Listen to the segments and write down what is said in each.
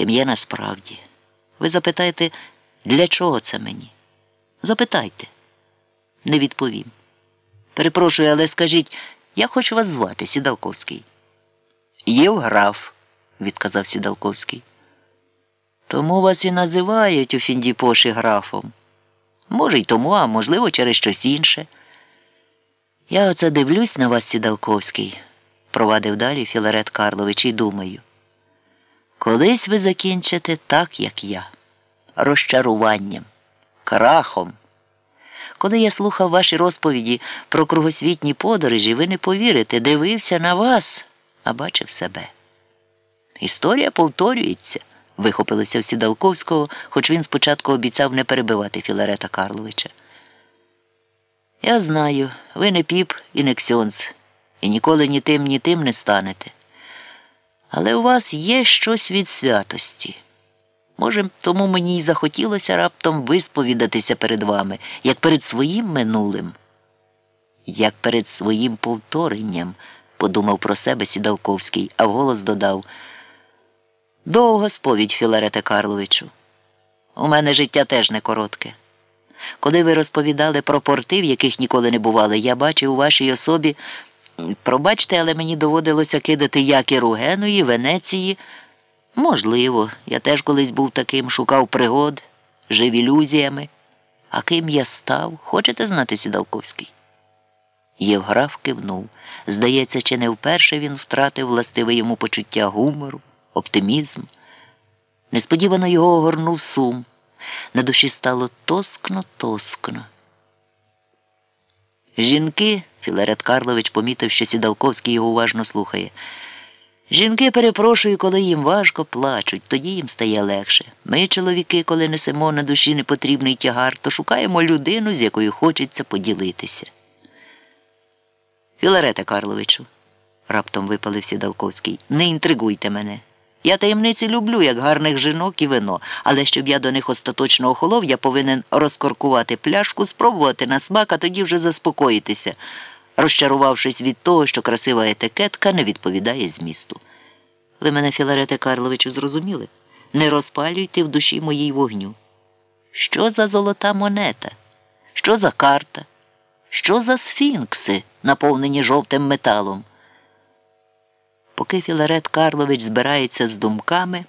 ким є насправді. Ви запитаєте, для чого це мені? Запитайте. Не відповім. Перепрошую, але скажіть, як хочу вас звати, Сідалковський? Євграф, відказав Сідалковський. Тому вас і називають у Фіндіпоші графом. Може, й тому, а можливо, через щось інше. Я оце дивлюсь на вас, Сідалковський, провадив далі Філарет Карлович, і думаю. Колись ви закінчите так, як я, розчаруванням, крахом. Коли я слухав ваші розповіді про кругосвітні подорожі, ви не повірите, дивився на вас, а бачив себе. Історія повторюється, вихопилося в Сідалковського, хоч він спочатку обіцяв не перебивати Філарета Карловича. Я знаю, ви не піп і не ксьонц, і ніколи ні тим, ні тим не станете. Але у вас є щось від святості. Може, тому мені й захотілося раптом висповідатися перед вами, як перед своїм минулим, як перед своїм повторенням, подумав про себе Сідалковський, а вголос додав. Довга сповідь, Філарете Карловичу. У мене життя теж не коротке. Коли ви розповідали про порти, в яких ніколи не бували, я бачив у вашій особі. Пробачте, але мені доводилося кидати якіру Геної, Венеції. Можливо, я теж колись був таким, шукав пригод, жив ілюзіями. А ким я став, хочете знати, Сідалковський? Євграф кивнув. Здається, чи не вперше він втратив властиве йому почуття гумору, оптимізм. Несподівано його огорнув сум. На душі стало тоскно, тоскно. Жінки, Філарет Карлович помітив, що Сідалковський його уважно слухає. Жінки, перепрошую, коли їм важко плачуть, тоді їм стає легше. Ми, чоловіки, коли несемо на душі непотрібний тягар, то шукаємо людину, з якою хочеться поділитися. Філарете Карловичу, раптом випалив Сідалковський, не інтригуйте мене. Я таємниці люблю, як гарних жінок і вино, але щоб я до них остаточно охолов, я повинен розкоркувати пляшку, спробувати на смак, а тоді вже заспокоїтися, розчарувавшись від того, що красива етикетка не відповідає змісту. Ви мене, Філарете Карловичу, зрозуміли? Не розпалюйте в душі моїй вогню. Що за золота монета? Що за карта? Що за сфінкси, наповнені жовтим металом? Поки Філарет Карлович збирається з думками,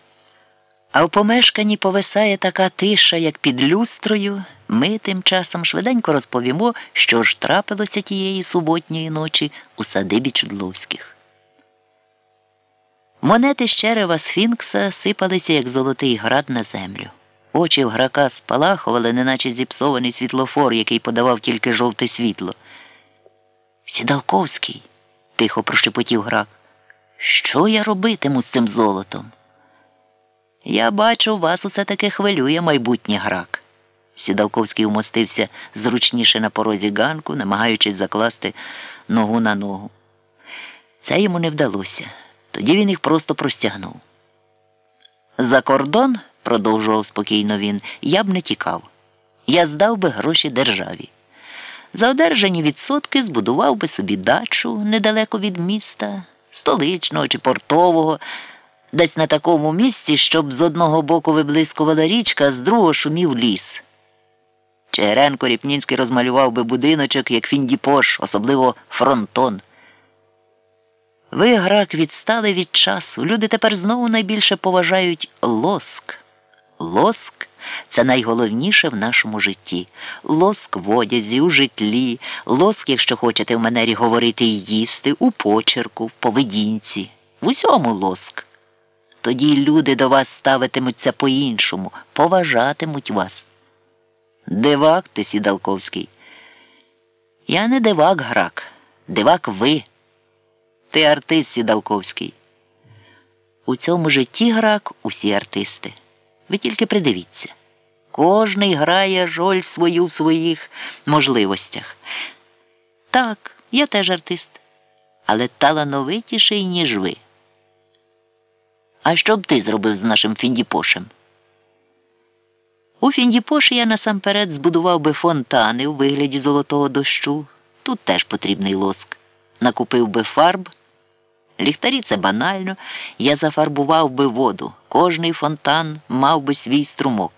а в помешканні повисає така тиша, як під люстрою, ми тим часом швиденько розповімо, що ж трапилося тієї суботньої ночі у садибі Чудловських. Монети з черева Сфінкса сипалися, як золотий град на землю. Очі в грака спалахували, неначе зіпсований світлофор, який подавав тільки жовте світло. Сідалковський, тихо прошепотів грак. Що я робитиму з цим золотом? Я бачу, вас усе таки хвилює майбутнє грак. Сідалковський умостився зручніше на порозі ганку, намагаючись закласти ногу на ногу. Це йому не вдалося. Тоді він їх просто простягнув. За кордон, продовжував спокійно він, я б не тікав. Я здав би гроші державі. За одержані відсотки збудував би собі дачу недалеко від міста столичного чи портового, десь на такому місці, щоб з одного боку виблискувала річка, а з другого шумів ліс. Чигиренко Ріпнінський розмалював би будиночок, як Фіндіпош, особливо фронтон. Ви, грак, відстали від часу. Люди тепер знову найбільше поважають лоск. Лоск це найголовніше в нашому житті. Лоск в одязі, у житлі, лоск, якщо хочете в манері говорити і їсти, у почерку, в поведінці, в усьому лоск. Тоді люди до вас ставитимуться по-іншому, поважатимуть вас. Дивак ти, Сідалковський. Я не дивак, грак, дивак ви. Ти артист Сідалковський. У цьому житті грак усі артисти. Ви тільки придивіться. Кожний грає роль свою в своїх можливостях. Так, я теж артист, але талановитіший, ніж ви. А що б ти зробив з нашим Фіндіпошем? У Фіндіпоші я насамперед збудував би фонтани у вигляді золотого дощу. Тут теж потрібний лоск. Накупив би фарб Ліхтарі це банально, я зафарбував би воду, кожний фонтан мав би свій струмок.